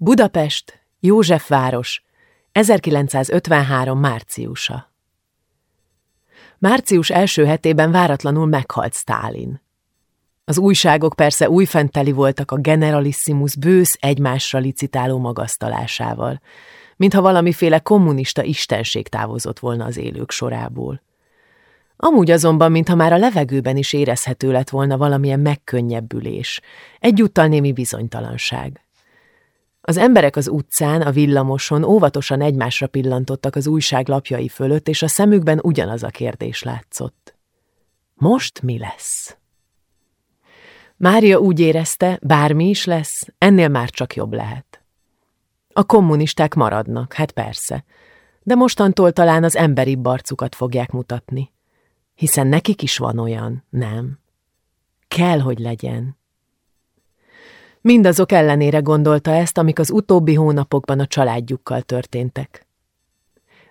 Budapest, Józsefváros, 1953. márciusa. Március első hetében váratlanul meghalt Stálin. Az újságok persze újfenteli voltak a generalissimus bősz egymásra licitáló magasztalásával, mintha valamiféle kommunista istenség távozott volna az élők sorából. Amúgy azonban, mintha már a levegőben is érezhető lett volna valamilyen megkönnyebbülés, egyúttal némi bizonytalanság. Az emberek az utcán, a villamoson óvatosan egymásra pillantottak az újság lapjai fölött, és a szemükben ugyanaz a kérdés látszott. Most mi lesz? Mária úgy érezte, bármi is lesz, ennél már csak jobb lehet. A kommunisták maradnak, hát persze, de mostantól talán az emberi barcukat fogják mutatni. Hiszen nekik is van olyan, nem? Kell, hogy legyen. Mindazok ellenére gondolta ezt, amik az utóbbi hónapokban a családjukkal történtek.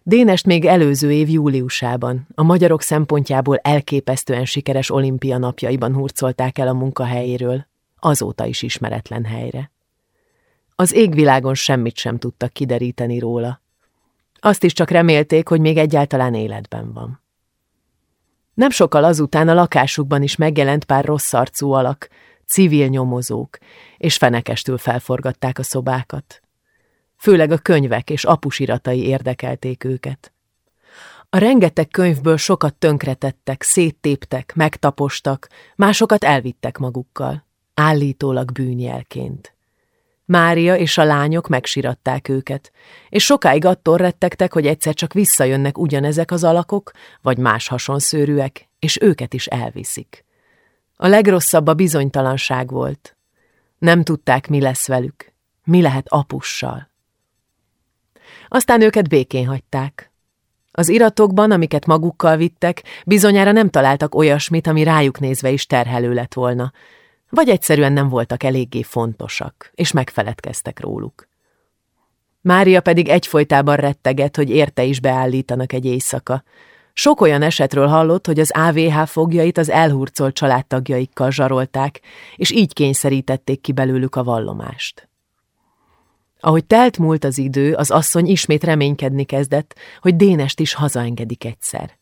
Dénest még előző év júliusában, a magyarok szempontjából elképesztően sikeres olimpia napjaiban hurcolták el a munkahelyéről, azóta is ismeretlen helyre. Az égvilágon semmit sem tudtak kideríteni róla. Azt is csak remélték, hogy még egyáltalán életben van. Nem sokkal azután a lakásukban is megjelent pár rossz arcú alak, civil nyomozók, és fenekestül felforgatták a szobákat. Főleg a könyvek és apusiratai érdekelték őket. A rengeteg könyvből sokat tönkretettek, széttéptek, megtapostak, másokat elvittek magukkal, állítólag bűnjelként. Mária és a lányok megsiratták őket, és sokáig attól rettegtek, hogy egyszer csak visszajönnek ugyanezek az alakok, vagy más hasonszőrűek, és őket is elviszik. A legrosszabb a bizonytalanság volt. Nem tudták, mi lesz velük, mi lehet apussal. Aztán őket békén hagyták. Az iratokban, amiket magukkal vittek, bizonyára nem találtak olyasmit, ami rájuk nézve is terhelő lett volna, vagy egyszerűen nem voltak eléggé fontosak, és megfeledkeztek róluk. Mária pedig egyfolytában retteget, hogy érte is beállítanak egy éjszaka, sok olyan esetről hallott, hogy az AVH fogjait az elhurcolt családtagjaikkal zsarolták, és így kényszerítették ki belőlük a vallomást. Ahogy telt múlt az idő, az asszony ismét reménykedni kezdett, hogy Dénest is hazaengedik egyszer.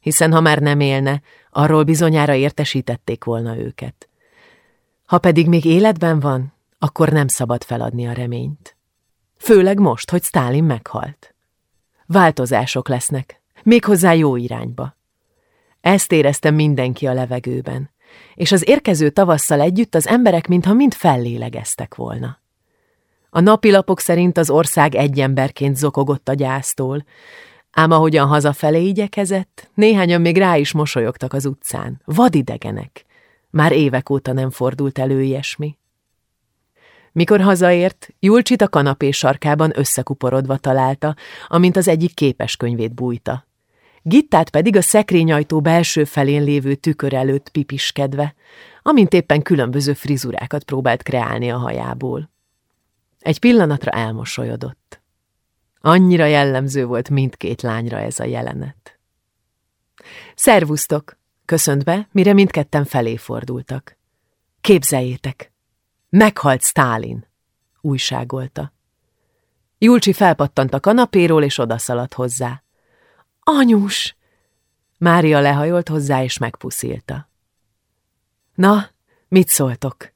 Hiszen ha már nem élne, arról bizonyára értesítették volna őket. Ha pedig még életben van, akkor nem szabad feladni a reményt. Főleg most, hogy Stálin meghalt. Változások lesznek, méghozzá jó irányba. Ezt érezte mindenki a levegőben, és az érkező tavasszal együtt az emberek mintha mind fellélegeztek volna. A napilapok szerint az ország egy emberként zokogott a gyásztól, ám ahogyan hazafelé igyekezett, néhányan még rá is mosolyogtak az utcán, vadidegenek. Már évek óta nem fordult elő ilyesmi. Mikor hazaért, Julcsit a kanapé sarkában összekuporodva találta, amint az egyik képeskönyvét bújta. Gittát pedig a szekrényajtó belső felén lévő tükör előtt pipiskedve, amint éppen különböző frizurákat próbált kreálni a hajából. Egy pillanatra elmosolyodott. Annyira jellemző volt mindkét lányra ez a jelenet. Szervusztok! Köszönt be, mire mindketten felé fordultak. Képzeljétek! Meghalt Stálin! újságolta. Julcsi felpattant a kanapéról, és odaszaladt hozzá. Anyus! Mária lehajolt hozzá, és megpuszilta. Na, mit szóltok?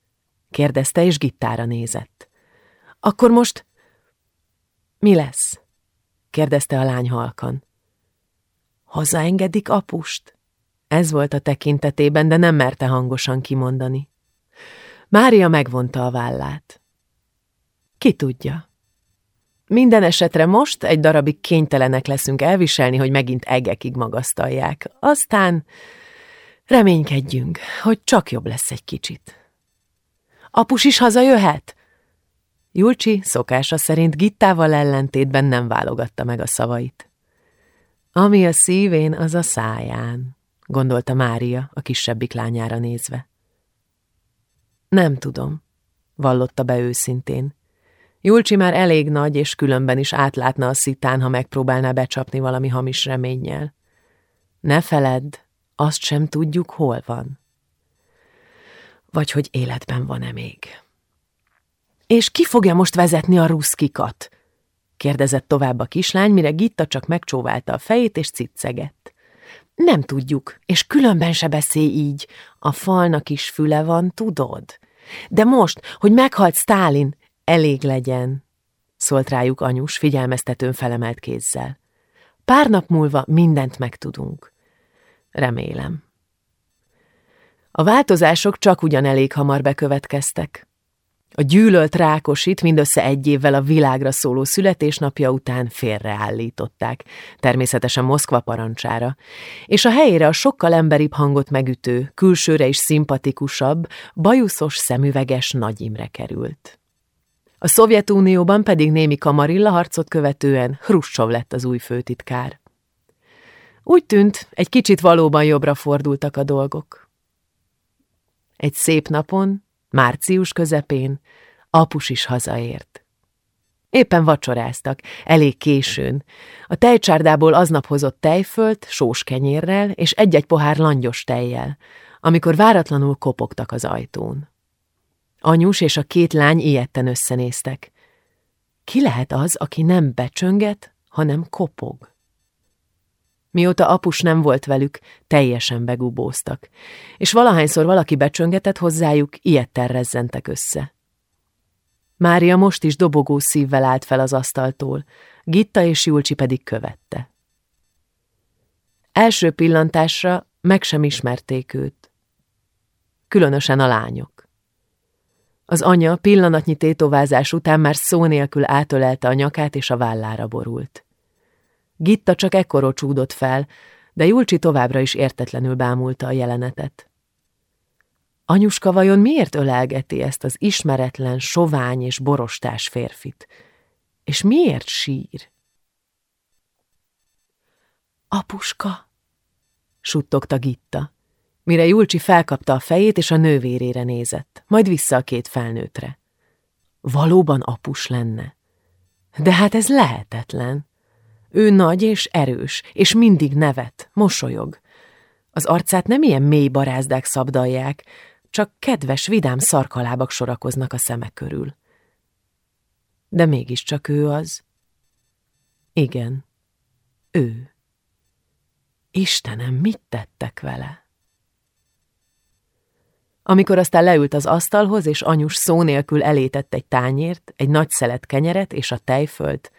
kérdezte, és gittára nézett. Akkor most mi lesz? kérdezte a lány halkan. Hazaengedik apust? Ez volt a tekintetében, de nem merte hangosan kimondani. Mária megvonta a vállát. Ki tudja? Minden esetre most egy darabig kénytelenek leszünk elviselni, hogy megint egekig magasztalják. Aztán reménykedjünk, hogy csak jobb lesz egy kicsit. Apus is hazajöhet? Julcsi szokása szerint Gittával ellentétben nem válogatta meg a szavait. Ami a szívén, az a száján, gondolta Mária a kisebbik lányára nézve. Nem tudom, vallotta be őszintén. Julcsi már elég nagy, és különben is átlátna a szitán, ha megpróbálná becsapni valami hamis reménnyel. Ne feledd, azt sem tudjuk, hol van. Vagy hogy életben van-e még. És ki fogja most vezetni a ruszkikat? kérdezett tovább a kislány, mire Gitta csak megcsóválta a fejét és ciccegett. Nem tudjuk, és különben se beszélj így. A falnak is füle van, tudod? De most, hogy meghalt Stálin, elég legyen, szólt rájuk anyus, figyelmeztetőn felemelt kézzel. Pár nap múlva mindent megtudunk. Remélem. A változások csak ugyan elég hamar bekövetkeztek. A gyűlölt Rákosit mindössze egy évvel a világra szóló születésnapja után félreállították, természetesen Moszkva parancsára, és a helyére a sokkal emberibb hangot megütő, külsőre is szimpatikusabb, bajuszos szemüveges Nagy Imre került. A Szovjetunióban pedig némi kamarilla harcot követően Hruscsov lett az új főtitkár. Úgy tűnt, egy kicsit valóban jobbra fordultak a dolgok. Egy szép napon, Március közepén apus is hazaért. Éppen vacsoráztak, elég későn. A tejcsárdából aznap hozott tejfölt, sós kenyérrel és egy-egy pohár langyos tejjel, amikor váratlanul kopogtak az ajtón. Anyus és a két lány ilyetten összenéztek. Ki lehet az, aki nem becsönget, hanem kopog? Mióta apus nem volt velük, teljesen begubóztak, és valahányszor valaki becsöngetett hozzájuk, ilyetten rezzentek össze. Mária most is dobogó szívvel állt fel az asztaltól, Gitta és Julcsi pedig követte. Első pillantásra meg sem ismerték őt. Különösen a lányok. Az anya pillanatnyi tétovázás után már szó nélkül átölelte a nyakát és a vállára borult. Gitta csak ekkor csúdott fel, de Julcsi továbbra is értetlenül bámulta a jelenetet. Anyuska vajon miért ölelgeti ezt az ismeretlen, sovány és borostás férfit? És miért sír? Apuska, suttogta Gitta, mire Julcsi felkapta a fejét és a nővérére nézett, majd vissza a két felnőtre. Valóban apus lenne. De hát ez lehetetlen. Ő nagy és erős, és mindig nevet, mosolyog. Az arcát nem ilyen mély barázdák szabdalják, csak kedves, vidám szarkalábak sorakoznak a szemek körül. De mégiscsak ő az. Igen, ő. Istenem, mit tettek vele? Amikor aztán leült az asztalhoz, és anyus szó nélkül elétett egy tányért, egy nagy szelet kenyeret és a tejfölt,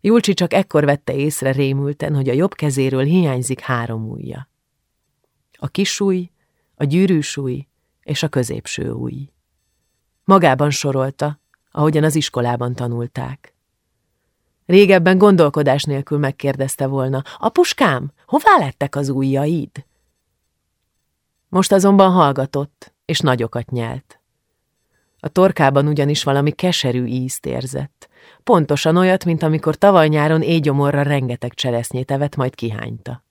Julcsi csak ekkor vette észre rémülten, hogy a jobb kezéről hiányzik három ujja. A kis ujj, a gyűrűs ujj és a középső ujj. Magában sorolta, ahogyan az iskolában tanulták. Régebben gondolkodás nélkül megkérdezte volna, apuskám, hová lettek az ujjaid? Most azonban hallgatott, és nagyokat nyelt. A torkában ugyanis valami keserű ízt érzett, Pontosan olyat, mint amikor tavaly nyáron éjgyomorra rengeteg cseresznyét evett, majd kihányta.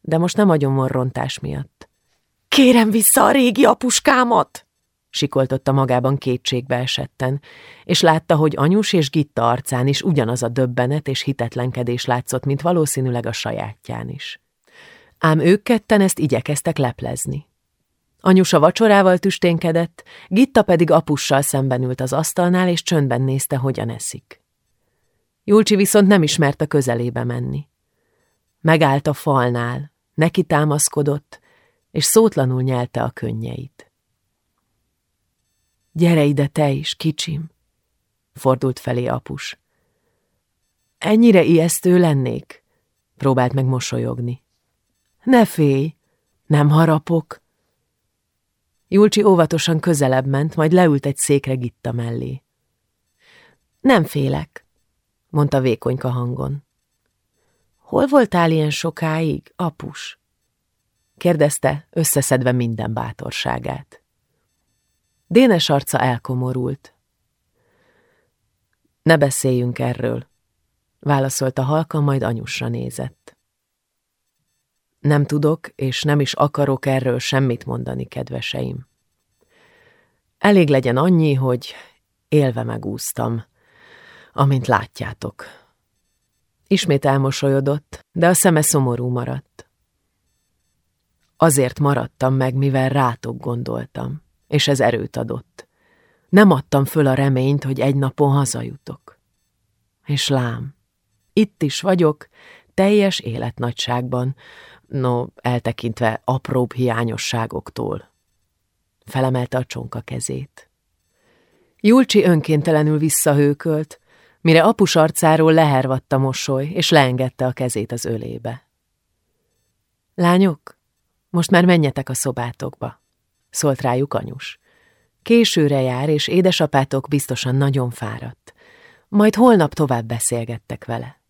De most nem a gyomorrontás miatt. Kérem vissza a régi apuskámat! sikoltotta magában kétségbe esetten, és látta, hogy anyus és Gitta arcán is ugyanaz a döbbenet és hitetlenkedés látszott, mint valószínűleg a sajátján is. Ám ők ketten ezt igyekeztek leplezni. Anyusa vacsorával tüsténkedett, Gitta pedig apussal szemben ült az asztalnál, és csöndben nézte, hogyan eszik. Julcsi viszont nem ismert a közelébe menni. Megállt a falnál, neki támaszkodott, és szótlanul nyelte a könnyeit. Gyere ide te is, kicsim, fordult felé apus. Ennyire ijesztő lennék? Próbált meg mosolyogni. Ne félj, nem harapok, Julcsi óvatosan közelebb ment, majd leült egy székre Gitta mellé. Nem félek, mondta vékonyka hangon. Hol voltál ilyen sokáig, apus? kérdezte, összeszedve minden bátorságát. Dénes arca elkomorult. Ne beszéljünk erről, válaszolta halka, majd anyusra nézett. Nem tudok, és nem is akarok erről semmit mondani, kedveseim. Elég legyen annyi, hogy élve megúztam, amint látjátok. Ismét elmosolyodott, de a szeme szomorú maradt. Azért maradtam meg, mivel rátok gondoltam, és ez erőt adott. Nem adtam föl a reményt, hogy egy napon hazajutok. És lám, itt is vagyok, teljes életnagyságban, no, eltekintve apróbb hiányosságoktól. Felemelte a csonka kezét. Julcsi önkéntelenül visszahőkölt, mire apus arcáról lehervadt a mosoly, és leengedte a kezét az ölébe. Lányok, most már menjetek a szobátokba, szólt rájuk anyus. Későre jár, és édesapátok biztosan nagyon fáradt. Majd holnap tovább beszélgettek vele.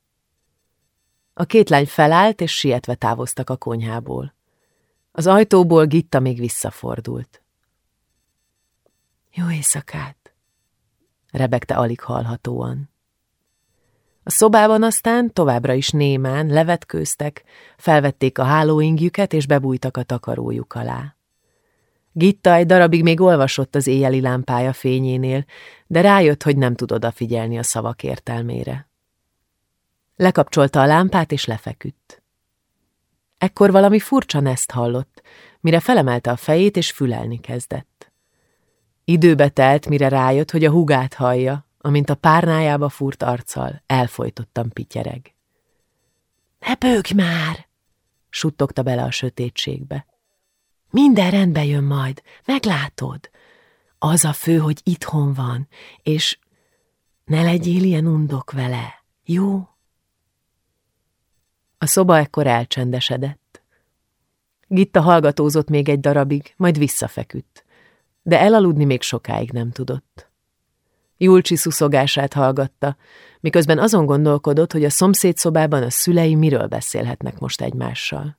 A két lány felállt, és sietve távoztak a konyhából. Az ajtóból Gitta még visszafordult. Jó éjszakát! rebegte alig hallhatóan. A szobában aztán továbbra is némán levetkőztek, felvették a hálóingjüket és bebújtak a takarójuk alá. Gitta egy darabig még olvasott az éjjeli lámpája fényénél, de rájött, hogy nem tud odafigyelni a szavak értelmére. Lekapcsolta a lámpát és lefeküdt. Ekkor valami furcsa neszt hallott, mire felemelte a fejét és fülelni kezdett. Időbe telt, mire rájött, hogy a hugát hallja, amint a párnájába furt arccal elfolytottan pityereg. – Ne bőgj már! – suttogta bele a sötétségbe. – Minden rendbe jön majd, meglátod. Az a fő, hogy itthon van, és ne legyél ilyen undok vele, jó? A szoba ekkor elcsendesedett. Gitta hallgatózott még egy darabig, majd visszafeküdt, de elaludni még sokáig nem tudott. Julcsi szuszogását hallgatta, miközben azon gondolkodott, hogy a szomszéd szobában a szülei miről beszélhetnek most egymással.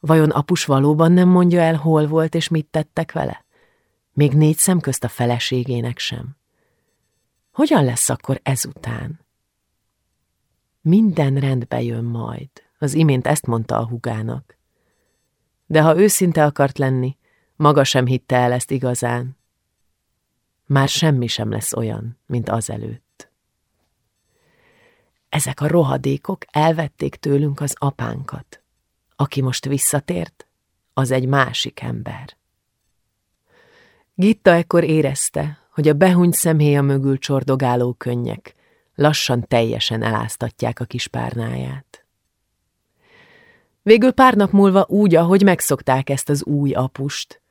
Vajon apus valóban nem mondja el, hol volt és mit tettek vele? Még négy szem közt a feleségének sem. Hogyan lesz akkor ezután? Minden rendbe jön majd, az imént ezt mondta a hugának. De ha őszinte akart lenni, maga sem hitte el ezt igazán, már semmi sem lesz olyan, mint azelőtt. Ezek a rohadékok elvették tőlünk az apánkat. Aki most visszatért, az egy másik ember. Gitta ekkor érezte, hogy a behunyt szemhéja mögül csordogáló könnyek lassan teljesen eláztatják a kis párnáját. Végül pár nap múlva úgy, ahogy megszokták ezt az új apust,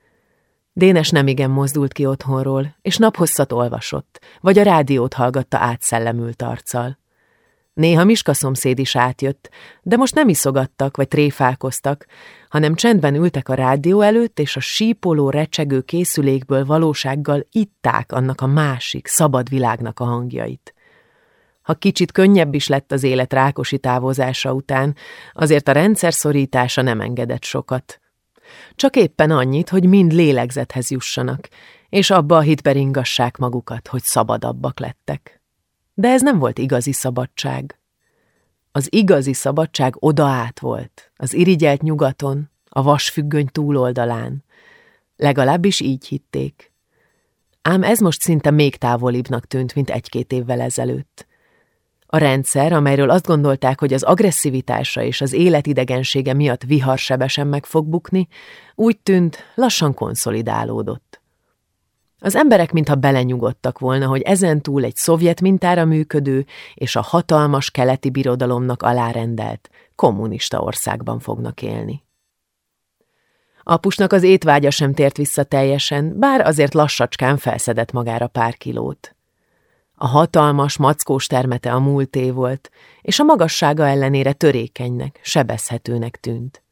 Dénes nemigen mozdult ki otthonról, és naphosszat olvasott, vagy a rádiót hallgatta átszellemült arccal. Néha Miska szomszéd is átjött, de most nem iszogattak vagy tréfálkoztak, hanem csendben ültek a rádió előtt, és a sípoló, recsegő készülékből valósággal itták annak a másik, szabad világnak a hangjait. Ha kicsit könnyebb is lett az élet Rákosi távozása után, azért a rendszer szorítása nem engedett sokat. Csak éppen annyit, hogy mind lélegzethez jussanak, és abba a hitbe ringassák magukat, hogy szabadabbak lettek. De ez nem volt igazi szabadság. Az igazi szabadság oda át volt, az irigyelt nyugaton, a vasfüggöny túloldalán. Legalábbis így hitték. Ám ez most szinte még távolibbnak tűnt, mint egy-két évvel ezelőtt. A rendszer, amelyről azt gondolták, hogy az agresszivitása és az életidegensége miatt viharsebesen meg fog bukni, úgy tűnt, lassan konszolidálódott. Az emberek mintha belenyugodtak volna, hogy ezentúl egy szovjet mintára működő és a hatalmas keleti birodalomnak alárendelt, kommunista országban fognak élni. Apusnak az étvágya sem tért vissza teljesen, bár azért lassacskán felszedett magára pár kilót. A hatalmas, mackós termete a múlté volt, és a magassága ellenére törékenynek, sebezhetőnek tűnt.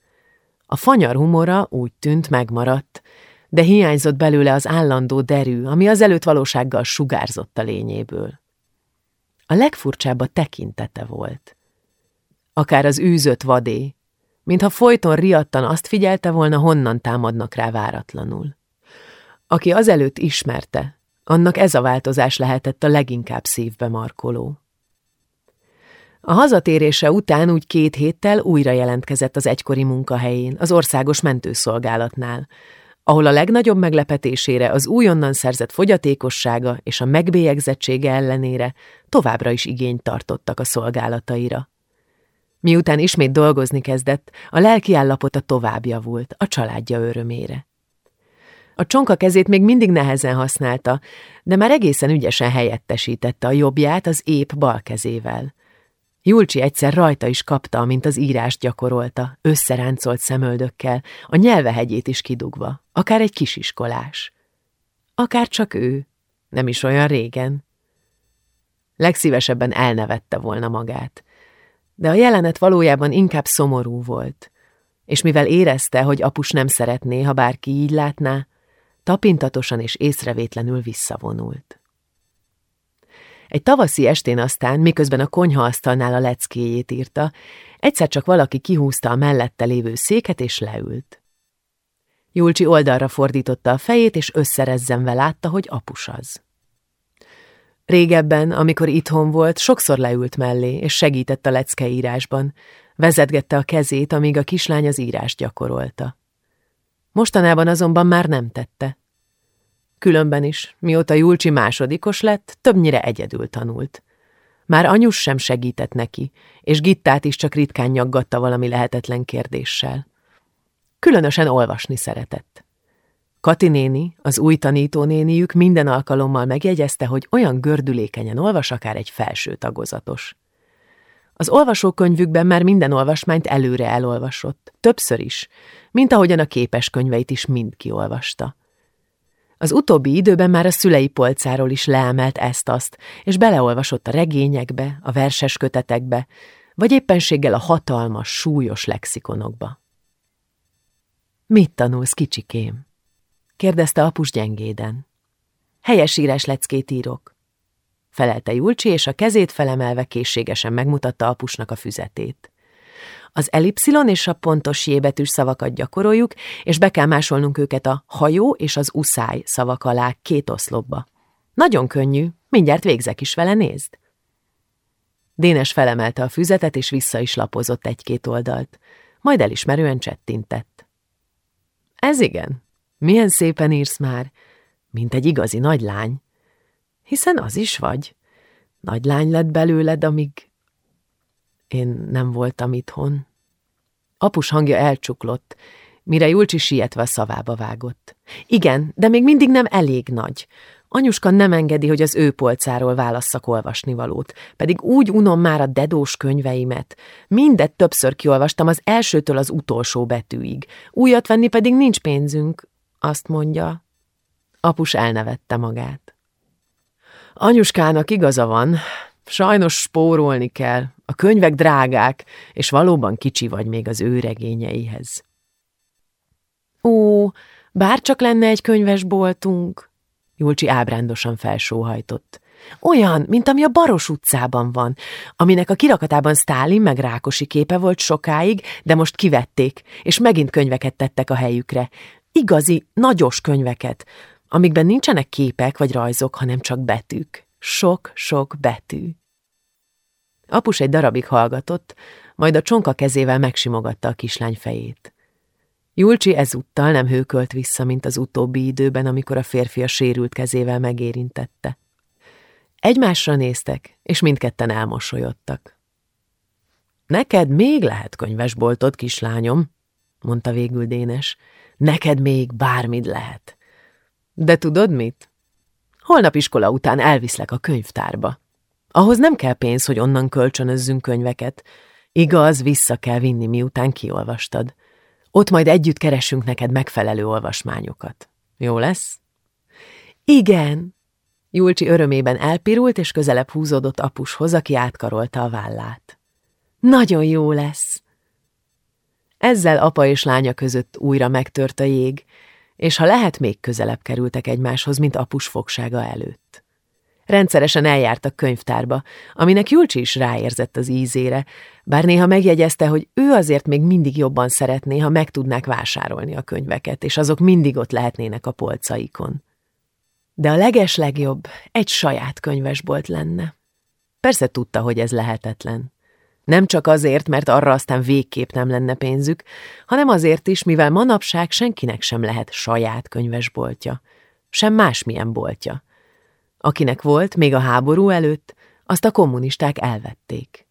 A fanyar humora úgy tűnt megmaradt, de hiányzott belőle az állandó derű, ami az előtt valósággal sugárzott a lényéből. A legfurcsább a tekintete volt. Akár az űzött vadé, mintha folyton riadtan azt figyelte volna, honnan támadnak rá váratlanul. Aki azelőtt ismerte, annak ez a változás lehetett a leginkább szívbe markoló. A hazatérése után úgy két héttel újra jelentkezett az egykori munkahelyén, az országos mentőszolgálatnál, ahol a legnagyobb meglepetésére az újonnan szerzett fogyatékossága és a megbélyegzettsége ellenére továbbra is igényt tartottak a szolgálataira. Miután ismét dolgozni kezdett, a lelkiállapota tovább javult, a családja örömére. A csonka kezét még mindig nehezen használta, de már egészen ügyesen helyettesítette a jobbját az épp bal kezével. Julcsi egyszer rajta is kapta, mint az írást gyakorolta, összeráncolt szemöldökkel, a nyelvehegyét is kidugva, akár egy kisiskolás. Akár csak ő, nem is olyan régen. Legszívesebben elnevette volna magát. De a jelenet valójában inkább szomorú volt, és mivel érezte, hogy apus nem szeretné, ha bárki így látná, tapintatosan és észrevétlenül visszavonult. Egy tavaszi estén aztán, miközben a konyhaasztalnál a leckéjét írta, egyszer csak valaki kihúzta a mellette lévő széket és leült. Julcsi oldalra fordította a fejét, és összerezzenve látta, hogy apus az. Régebben, amikor itthon volt, sokszor leült mellé, és segített a leckeírásban. Vezetgette a kezét, amíg a kislány az írást gyakorolta. Mostanában azonban már nem tette. Különben is, mióta Julcsi másodikos lett, többnyire egyedül tanult. Már anyus sem segített neki, és Gittát is csak ritkán nyaggatta valami lehetetlen kérdéssel. Különösen olvasni szeretett. Kati néni, az új tanítónéniük minden alkalommal megjegyezte, hogy olyan gördülékenyen olvas akár egy felső tagozatos. Az olvasókönyvükben már minden olvasmányt előre elolvasott, többször is, mint ahogyan a képes könyveit is mind kiolvasta. Az utóbbi időben már a szülei polcáról is leemelt ezt-azt, és beleolvasott a regényekbe, a verses kötetekbe, vagy éppenséggel a hatalmas, súlyos lexikonokba. Mit tanulsz, kicsikém? kérdezte apus gyengéden. Helyesírás leckét írok. Felelte Julcsi, és a kezét felemelve készségesen megmutatta apusnak a füzetét. Az elipszilon és a pontos jébetűs szavakat gyakoroljuk, és be kell másolnunk őket a hajó és az uszály szavak alá két oszlopba. Nagyon könnyű, mindjárt végzek is vele, nézd! Dénes felemelte a füzetet, és vissza is lapozott egy-két oldalt. Majd elismerően csettintett. Ez igen. Milyen szépen írsz már, mint egy igazi nagylány. Hiszen az is vagy. Nagylány lett belőled, amíg én nem voltam itthon. Apus hangja elcsuklott, mire Julcsi sietve a szavába vágott. Igen, de még mindig nem elég nagy. Anyuska nem engedi, hogy az ő polcáról válasszak olvasnivalót, pedig úgy unom már a dedós könyveimet. Mindet többször kiolvastam az elsőtől az utolsó betűig. Újat venni pedig nincs pénzünk, azt mondja. Apus elnevette magát. Anyuskának igaza van, sajnos spórolni kell, a könyvek drágák, és valóban kicsi vagy még az ő. Ó, bárcsak lenne egy könyvesboltunk, Julcsi ábrándosan felsóhajtott. Olyan, mint ami a Baros utcában van, aminek a kirakatában Sztálin meg Rákosi képe volt sokáig, de most kivették, és megint könyveket tettek a helyükre. Igazi, nagyos könyveket, amikben nincsenek képek vagy rajzok, hanem csak betűk. Sok-sok betű. Apus egy darabig hallgatott, majd a csonka kezével megsimogatta a kislány fejét. Julcsi ezúttal nem hőkölt vissza, mint az utóbbi időben, amikor a férfi a sérült kezével megérintette. Egymásra néztek, és mindketten elmosolyodtak. Neked még lehet könyvesboltod, kislányom, mondta végül Dénes. Neked még bármid lehet. De tudod mit? Holnap iskola után elviszlek a könyvtárba. Ahhoz nem kell pénz, hogy onnan kölcsönözzünk könyveket. Igaz, vissza kell vinni, miután kiolvastad. Ott majd együtt keresünk neked megfelelő olvasmányokat. Jó lesz? Igen! Julcsi örömében elpirult, és közelebb húzódott apushoz, aki átkarolta a vállát. Nagyon jó lesz! Ezzel apa és lánya között újra megtört a jég, és ha lehet, még közelebb kerültek egymáshoz, mint apus fogsága előtt. Rendszeresen eljártak könyvtárba, aminek Julcsi is ráérzett az ízére, bár néha megjegyezte, hogy ő azért még mindig jobban szeretné, ha meg tudnák vásárolni a könyveket, és azok mindig ott lehetnének a polcaikon. De a leges legjobb egy saját könyvesbolt lenne. Persze tudta, hogy ez lehetetlen. Nem csak azért, mert arra aztán végképp nem lenne pénzük, hanem azért is, mivel manapság senkinek sem lehet saját könyvesboltja, sem másmilyen boltja. Akinek volt, még a háború előtt, azt a kommunisták elvették.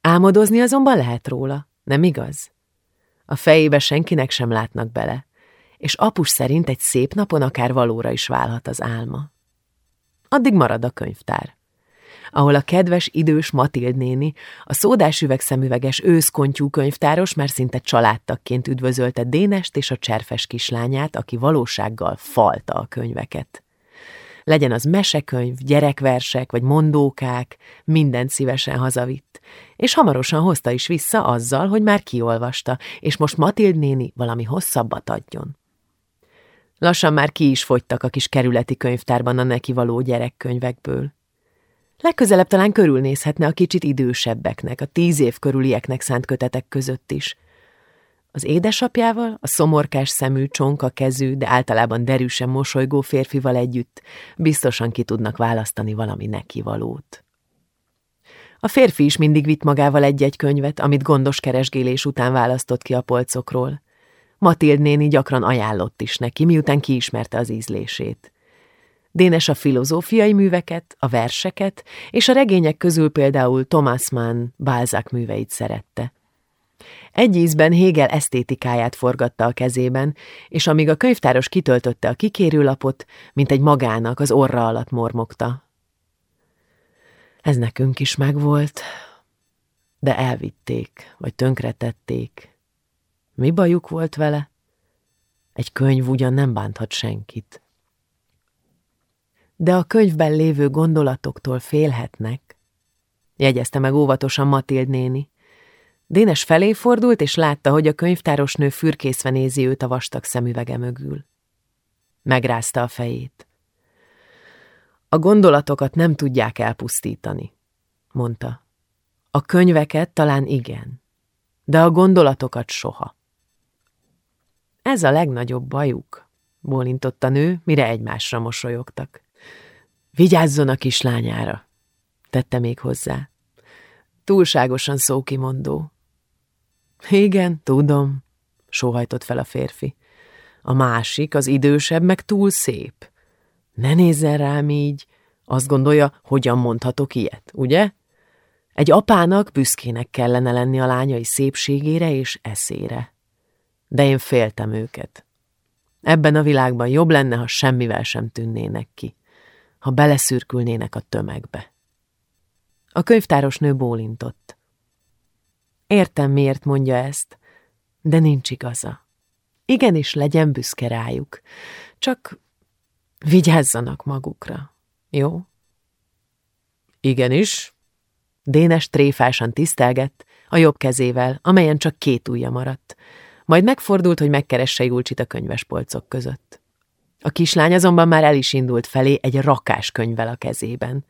Álmodozni azonban lehet róla, nem igaz? A fejébe senkinek sem látnak bele. és apus szerint egy szép napon akár valóra is válhat az álma. Addig marad a könyvtár ahol a kedves, idős Matild néni, a szódás üvegszemüveges őszkontyú könyvtáros már szinte családtakként üdvözölte Dénest és a cserfes kislányát, aki valósággal falta a könyveket. Legyen az mesekönyv, gyerekversek vagy mondókák, mindent szívesen hazavitt, és hamarosan hozta is vissza azzal, hogy már kiolvasta, és most Matild néni valami hosszabbat adjon. Lassan már ki is fogytak a kis kerületi könyvtárban a neki való gyerekkönyvekből. Legközelebb talán körülnézhetne a kicsit idősebbeknek, a tíz év körülieknek szánt kötetek között is. Az édesapjával, a szomorkás szemű, csonka kezű, de általában derűsen mosolygó férfival együtt biztosan ki tudnak választani valami nekivalót. A férfi is mindig vitt magával egy-egy könyvet, amit gondos keresgélés után választott ki a polcokról. Matild néni gyakran ajánlott is neki, miután kiismerte az ízlését. Dénes a filozófiai műveket, a verseket, és a regények közül például Thomas Mann Balzac műveit szerette. Egy ízben Hegel esztétikáját forgatta a kezében, és amíg a könyvtáros kitöltötte a kikérőlapot, mint egy magának az orra alatt mormogta. Ez nekünk is megvolt, de elvitték, vagy tönkretették. Mi bajuk volt vele? Egy könyv ugyan nem bánthat senkit de a könyvben lévő gondolatoktól félhetnek, jegyezte meg óvatosan Matild néni. Dénes felé fordult, és látta, hogy a könyvtáros nő fürkészve nézi őt a vastag szemüvege mögül. Megrázta a fejét. A gondolatokat nem tudják elpusztítani, mondta. A könyveket talán igen, de a gondolatokat soha. Ez a legnagyobb bajuk, bólintott a nő, mire egymásra mosolyogtak. Vigyázzon a kislányára, tette még hozzá. Túlságosan szókimondó. Igen, tudom, sóhajtott fel a férfi. A másik, az idősebb, meg túl szép. Ne nézzen rám így, azt gondolja, hogyan mondhatok ilyet, ugye? Egy apának büszkének kellene lenni a lányai szépségére és eszére. De én féltem őket. Ebben a világban jobb lenne, ha semmivel sem tűnnének ki ha beleszürkülnének a tömegbe. A könyvtáros nő bólintott. Értem, miért mondja ezt, de nincs igaza. Igenis, legyen büszke rájuk, csak vigyázzanak magukra, jó? Igenis. Dénes tréfásan tisztelgett, a jobb kezével, amelyen csak két ujja maradt, majd megfordult, hogy megkeresse Julcsit a könyvespolcok között. A kislány azonban már el is indult felé egy rakás könyvvel a kezében.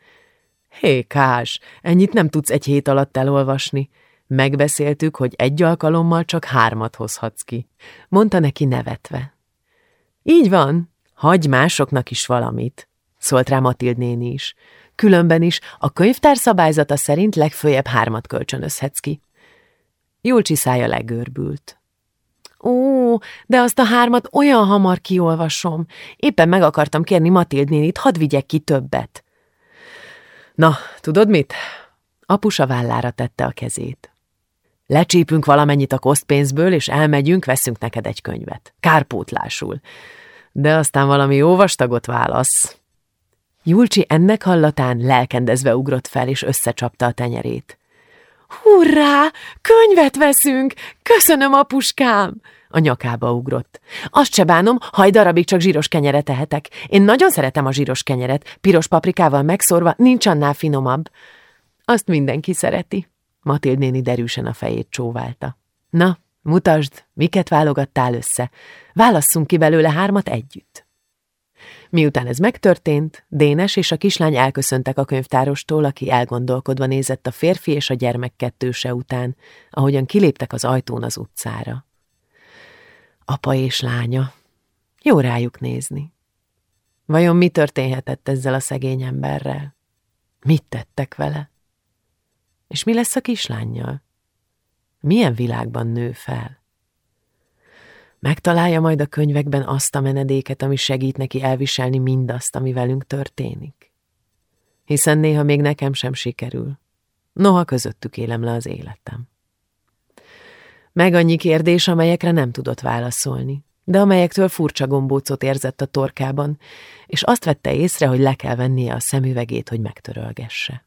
Hé, Kás, ennyit nem tudsz egy hét alatt elolvasni. Megbeszéltük, hogy egy alkalommal csak hármat hozhatsz ki, mondta neki nevetve. Így van, hagy másoknak is valamit, szólt rá Matild néni is. Különben is a könyvtár szabályzata szerint legfőjebb hármat kölcsönözhetsz ki. Julcsi szája legörbült. Ó, de azt a hármat olyan hamar kiolvasom. Éppen meg akartam kérni Matild nénit, hadd vigyek ki többet. Na, tudod mit? Apus a vállára tette a kezét. Lecsípünk valamennyit a kosztpénzből, és elmegyünk, veszünk neked egy könyvet. Kárpótlásul. De aztán valami jó vastagot válasz. Julcsi ennek hallatán lelkendezve ugrott fel, és összecsapta a tenyerét. Hurrá! Könyvet veszünk! Köszönöm, apuskám! A nyakába ugrott. Azt se bánom, ha egy darabig csak zsíros kenyeret tehetek. Én nagyon szeretem a zsíros kenyeret, piros paprikával megszórva, nincs annál finomabb. Azt mindenki szereti. Matild néni derűsen a fejét csóválta. Na, mutasd, miket válogattál össze. Válasszunk ki belőle hármat együtt. Miután ez megtörtént, Dénes és a kislány elköszöntek a könyvtárostól, aki elgondolkodva nézett a férfi és a gyermek kettőse után, ahogyan kiléptek az ajtón az utcára. Apa és lánya. Jó rájuk nézni. Vajon mi történhetett ezzel a szegény emberrel? Mit tettek vele? És mi lesz a kislányjal? Milyen világban nő fel? Megtalálja majd a könyvekben azt a menedéket, ami segít neki elviselni mindazt, ami velünk történik. Hiszen néha még nekem sem sikerül. Noha közöttük élem le az életem. Meg annyi kérdés, amelyekre nem tudott válaszolni. de amelyektől furcsa gombócot érzett a torkában, és azt vette észre, hogy le kell vennie a szemüvegét, hogy megtörölgesse.